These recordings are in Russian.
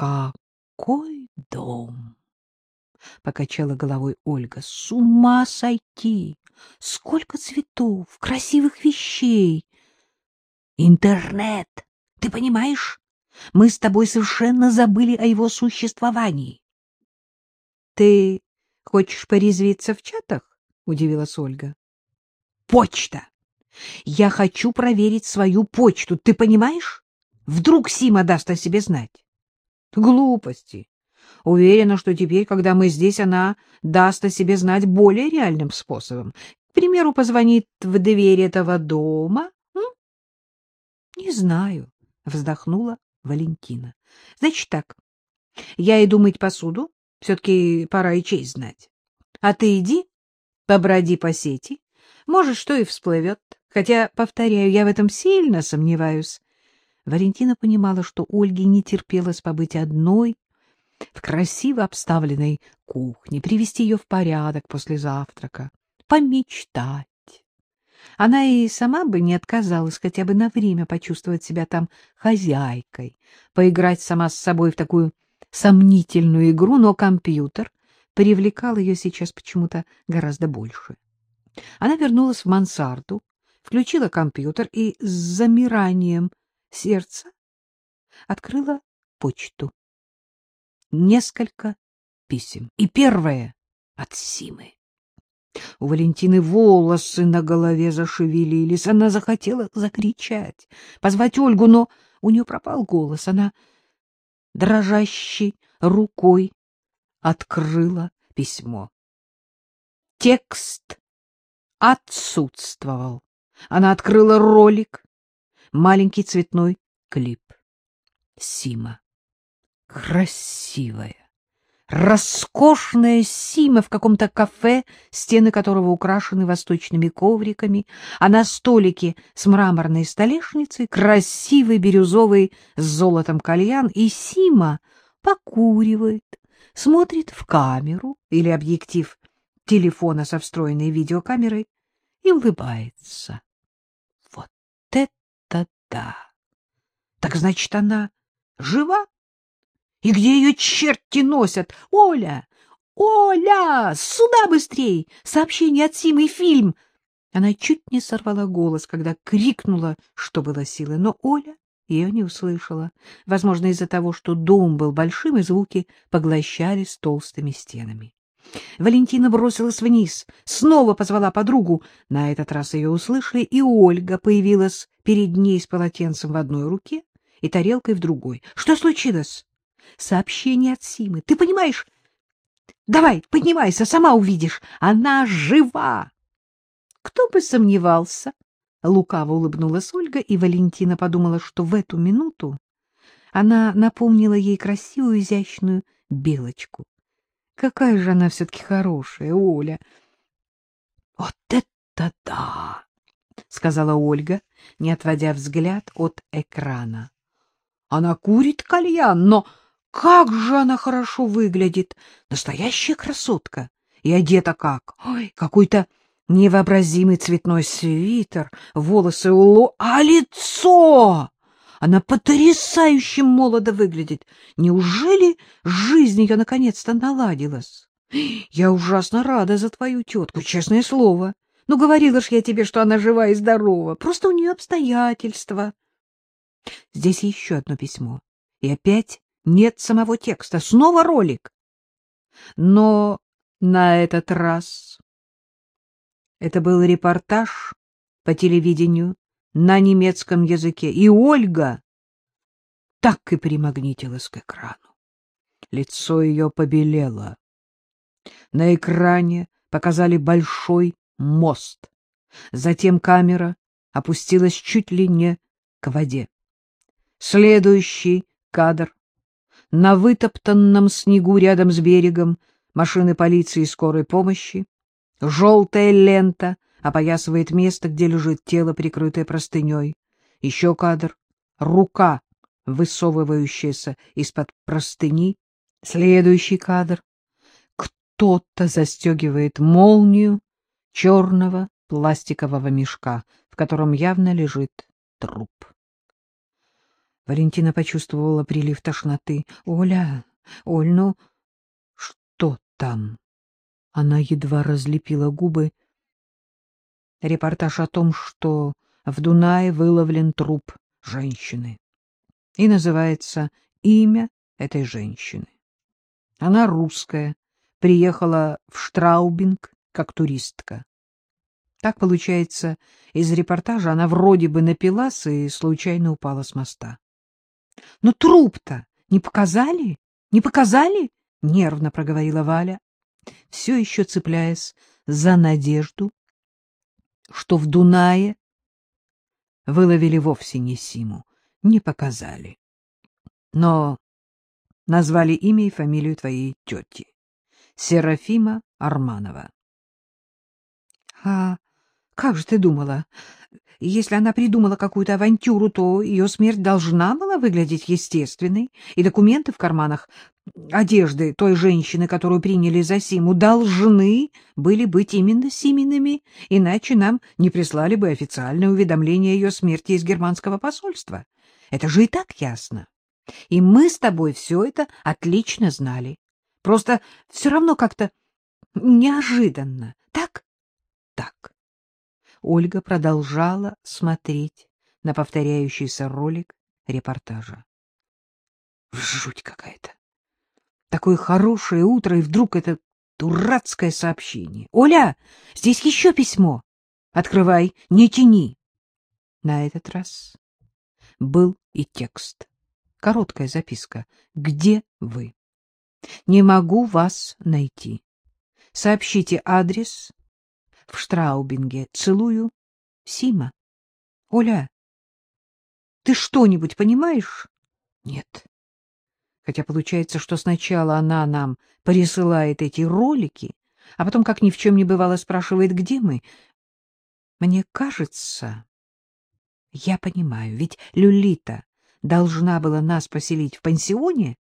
Какой дом! — покачала головой Ольга. — С ума сойти! Сколько цветов, красивых вещей! Интернет! Ты понимаешь? Мы с тобой совершенно забыли о его существовании. — Ты хочешь порезвиться в чатах? — удивилась Ольга. — Почта! Я хочу проверить свою почту, ты понимаешь? Вдруг Сима даст о себе знать. — Глупости. Уверена, что теперь, когда мы здесь, она даст о себе знать более реальным способом. К примеру, позвонит в дверь этого дома. М? — Не знаю, — вздохнула Валентина. — Значит так, я иду мыть посуду, все-таки пора и честь знать. А ты иди, поброди по сети, может, что и всплывет. Хотя, повторяю, я в этом сильно сомневаюсь. Валентина понимала, что Ольге не терпелось побыть одной в красиво обставленной кухне, привести ее в порядок после завтрака, помечтать. Она и сама бы не отказалась хотя бы на время почувствовать себя там хозяйкой, поиграть сама с собой в такую сомнительную игру, но компьютер привлекал ее сейчас почему-то гораздо больше. Она вернулась в мансарду, включила компьютер и с замиранием сердца открыла почту несколько писем. И первое от Симы. У Валентины волосы на голове зашевелились. Она захотела закричать, позвать Ольгу, но у нее пропал голос. Она дрожащей рукой открыла письмо. Текст отсутствовал. Она открыла ролик, маленький цветной клип. Сима красивая, роскошная Сима в каком-то кафе, стены которого украшены восточными ковриками, а на столике с мраморной столешницей красивый бирюзовый с золотом кальян, и Сима покуривает, смотрит в камеру или объектив телефона со встроенной видеокамерой и улыбается. Да! Так значит, она жива? И где ее черти носят? Оля! Оля! Сюда быстрей! Сообщение от Симы фильм! Она чуть не сорвала голос, когда крикнула, что было силы, но Оля ее не услышала. Возможно, из-за того, что дом был большим, и звуки поглощались толстыми стенами. Валентина бросилась вниз, снова позвала подругу. На этот раз ее услышали, и Ольга появилась перед ней с полотенцем в одной руке и тарелкой в другой. — Что случилось? сообщение от Симы. Ты понимаешь? Давай, поднимайся, сама увидишь. Она жива. Кто бы сомневался? Лукаво улыбнулась Ольга, и Валентина подумала, что в эту минуту она напомнила ей красивую, изящную белочку. Какая же она все-таки хорошая, Оля! — Вот это да! — сказала Ольга, не отводя взгляд от экрана. — Она курит кальян, но как же она хорошо выглядит! Настоящая красотка! И одета как? Ой, какой-то невообразимый цветной свитер, волосы уло, а лицо! Она потрясающе молодо выглядит. Неужели жизнь ее наконец-то наладилась? Я ужасно рада за твою тетку, честное слово. Ну, говорила ж я тебе, что она жива и здорова. Просто у нее обстоятельства. Здесь еще одно письмо. И опять нет самого текста, снова ролик. Но на этот раз это был репортаж по телевидению на немецком языке, и Ольга так и примагнитилась к экрану. Лицо ее побелело. На экране показали большой мост. Затем камера опустилась чуть ли не к воде. Следующий кадр на вытоптанном снегу рядом с берегом машины полиции и скорой помощи. Желтая лента опоясывает место, где лежит тело, прикрытое простыней. Еще кадр. Рука, высовывающаяся из-под простыни. Следующий кадр. Кто-то застегивает молнию черного пластикового мешка, в котором явно лежит труп. Валентина почувствовала прилив тошноты. — Оля, Оль, ну что там? Она едва разлепила губы. Репортаж о том, что в Дунае выловлен труп женщины. И называется «Имя этой женщины». Она русская, приехала в Штраубинг как туристка. Так получается, из репортажа она вроде бы напилась и случайно упала с моста. — Но труп-то не показали? Не показали? — нервно проговорила Валя, все еще цепляясь за надежду, что в Дунае выловили вовсе не Симу, не показали. Но назвали имя и фамилию твоей тети. Серафима Арманова. — А как же ты думала? Если она придумала какую-то авантюру, то ее смерть должна была выглядеть естественной, и документы в карманах одежды той женщины, которую приняли за Симу, должны были быть именно Симиными, иначе нам не прислали бы официальное уведомление о ее смерти из германского посольства. Это же и так ясно. И мы с тобой все это отлично знали. Просто все равно как-то неожиданно. Так. Ольга продолжала смотреть на повторяющийся ролик репортажа. Жуть какая-то. Такое хорошее утро, и вдруг это дурацкое сообщение. — Оля, здесь еще письмо. Открывай, не тяни. На этот раз был и текст. Короткая записка. «Где вы?» «Не могу вас найти. Сообщите адрес в Штраубинге. Целую. Сима. Оля, ты что-нибудь понимаешь? Нет. Хотя получается, что сначала она нам присылает эти ролики, а потом, как ни в чем не бывало, спрашивает, где мы. Мне кажется, я понимаю, ведь Люлита должна была нас поселить в пансионе,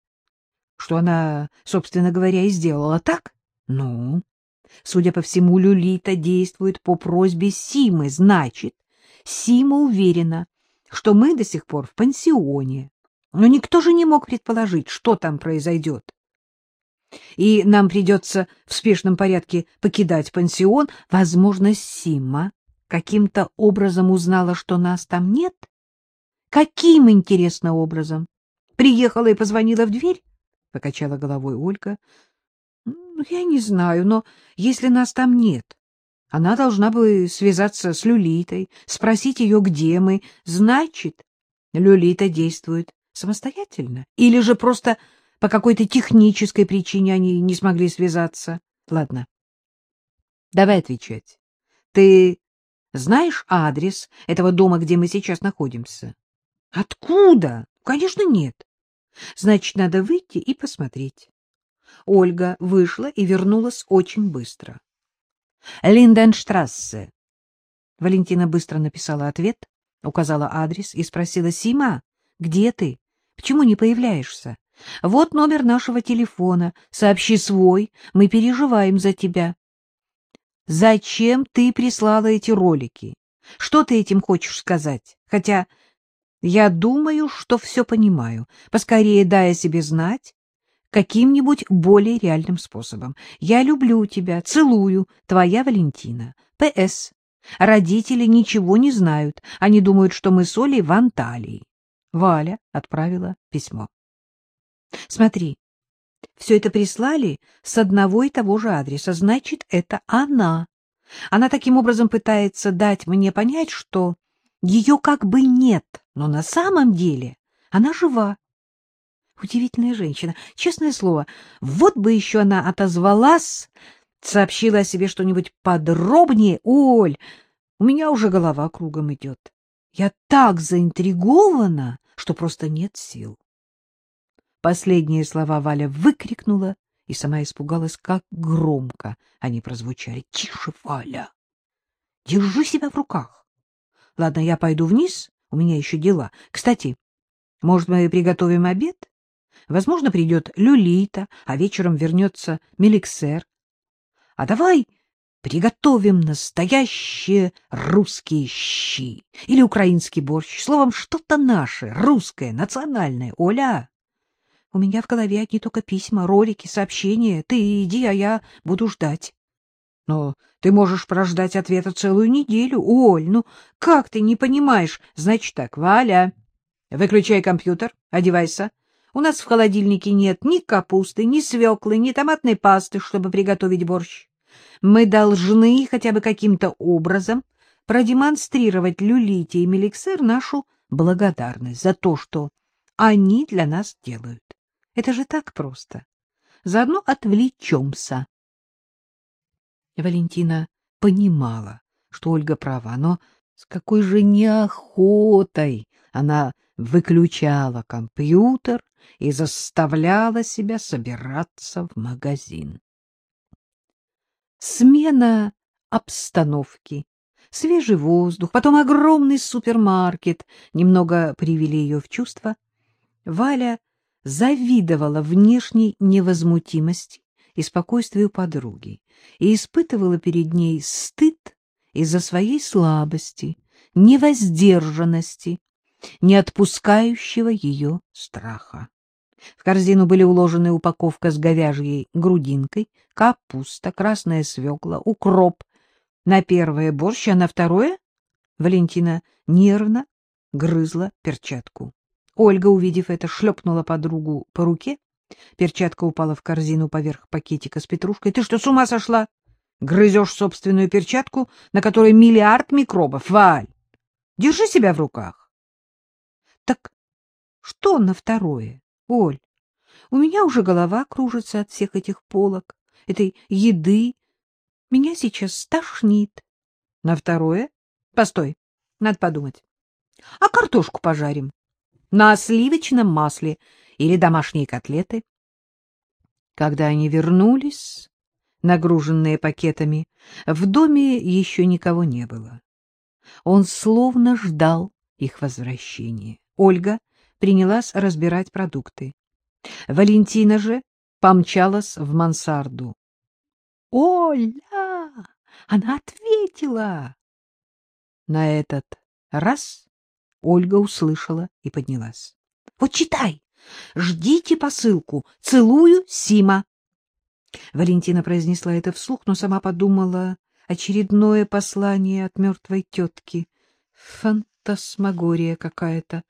что она, собственно говоря, и сделала так? Ну, Судя по всему, Люлита действует по просьбе Симы. Значит, Сима уверена, что мы до сих пор в пансионе. Но никто же не мог предположить, что там произойдет. И нам придется в спешном порядке покидать пансион. Возможно, Сима каким-то образом узнала, что нас там нет? Каким, интересно, образом? Приехала и позвонила в дверь? — покачала головой Ольга. Ну, я не знаю, но если нас там нет, она должна бы связаться с Люлитой, спросить ее, где мы. Значит, Люлита действует самостоятельно. Или же просто по какой-то технической причине они не смогли связаться. Ладно, давай отвечать. Ты знаешь адрес этого дома, где мы сейчас находимся? Откуда? Конечно, нет. Значит, надо выйти и посмотреть. Ольга вышла и вернулась очень быстро. «Линденштрассе». Валентина быстро написала ответ, указала адрес и спросила, «Сима, где ты? Почему не появляешься? Вот номер нашего телефона. Сообщи свой, мы переживаем за тебя». «Зачем ты прислала эти ролики? Что ты этим хочешь сказать? Хотя я думаю, что все понимаю. Поскорее дай о себе знать, каким-нибудь более реальным способом. Я люблю тебя, целую, твоя Валентина. П.С. Родители ничего не знают. Они думают, что мы с Олей в Анталии. Валя отправила письмо. Смотри, все это прислали с одного и того же адреса. Значит, это она. Она таким образом пытается дать мне понять, что ее как бы нет, но на самом деле она жива. Удивительная женщина. Честное слово, вот бы еще она отозвалась, сообщила о себе что-нибудь подробнее. Оль, у меня уже голова кругом идет. Я так заинтригована, что просто нет сил. Последние слова Валя выкрикнула и сама испугалась, как громко они прозвучали. — Тише, Валя! Держи себя в руках. Ладно, я пойду вниз, у меня еще дела. Кстати, может, мы приготовим обед? Возможно, придет Люлита, а вечером вернется Меликсер. А давай приготовим настоящие русские щи или украинский борщ. Словом, что-то наше, русское, национальное. Оля, у меня в голове одни только письма, ролики, сообщения. Ты иди, а я буду ждать. Но ты можешь прождать ответа целую неделю. Оль, ну как ты не понимаешь? Значит так, Валя, выключай компьютер, одевайся. У нас в холодильнике нет ни капусты, ни свеклы, ни томатной пасты, чтобы приготовить борщ. Мы должны хотя бы каким-то образом продемонстрировать Люлите и Меликсер нашу благодарность за то, что они для нас делают. Это же так просто. Заодно отвлечемся. Валентина понимала, что Ольга права, но с какой же неохотой она выключала компьютер и заставляла себя собираться в магазин. Смена обстановки, свежий воздух, потом огромный супермаркет немного привели ее в чувство. Валя завидовала внешней невозмутимости и спокойствию подруги и испытывала перед ней стыд из-за своей слабости, невоздержанности, не отпускающего ее страха. В корзину были уложены упаковка с говяжьей грудинкой, капуста, красная свекла, укроп. На первое борщ, а на второе Валентина нервно грызла перчатку. Ольга, увидев это, шлепнула подругу по руке. Перчатка упала в корзину поверх пакетика с петрушкой. — Ты что, с ума сошла? Грызешь собственную перчатку, на которой миллиард микробов. Валь, держи себя в руках. — Так что на второе, Оль? У меня уже голова кружится от всех этих полок, этой еды. Меня сейчас стошнит. На второе? Постой, надо подумать. А картошку пожарим на сливочном масле или домашние котлеты. Когда они вернулись, нагруженные пакетами, в доме еще никого не было. Он словно ждал их возвращения. Ольга принялась разбирать продукты. Валентина же помчалась в мансарду. — Оля! Она ответила! На этот раз Ольга услышала и поднялась. — Вот читай! Ждите посылку! Целую, Сима! Валентина произнесла это вслух, но сама подумала очередное послание от мертвой тетки. Фантасмагория какая-то.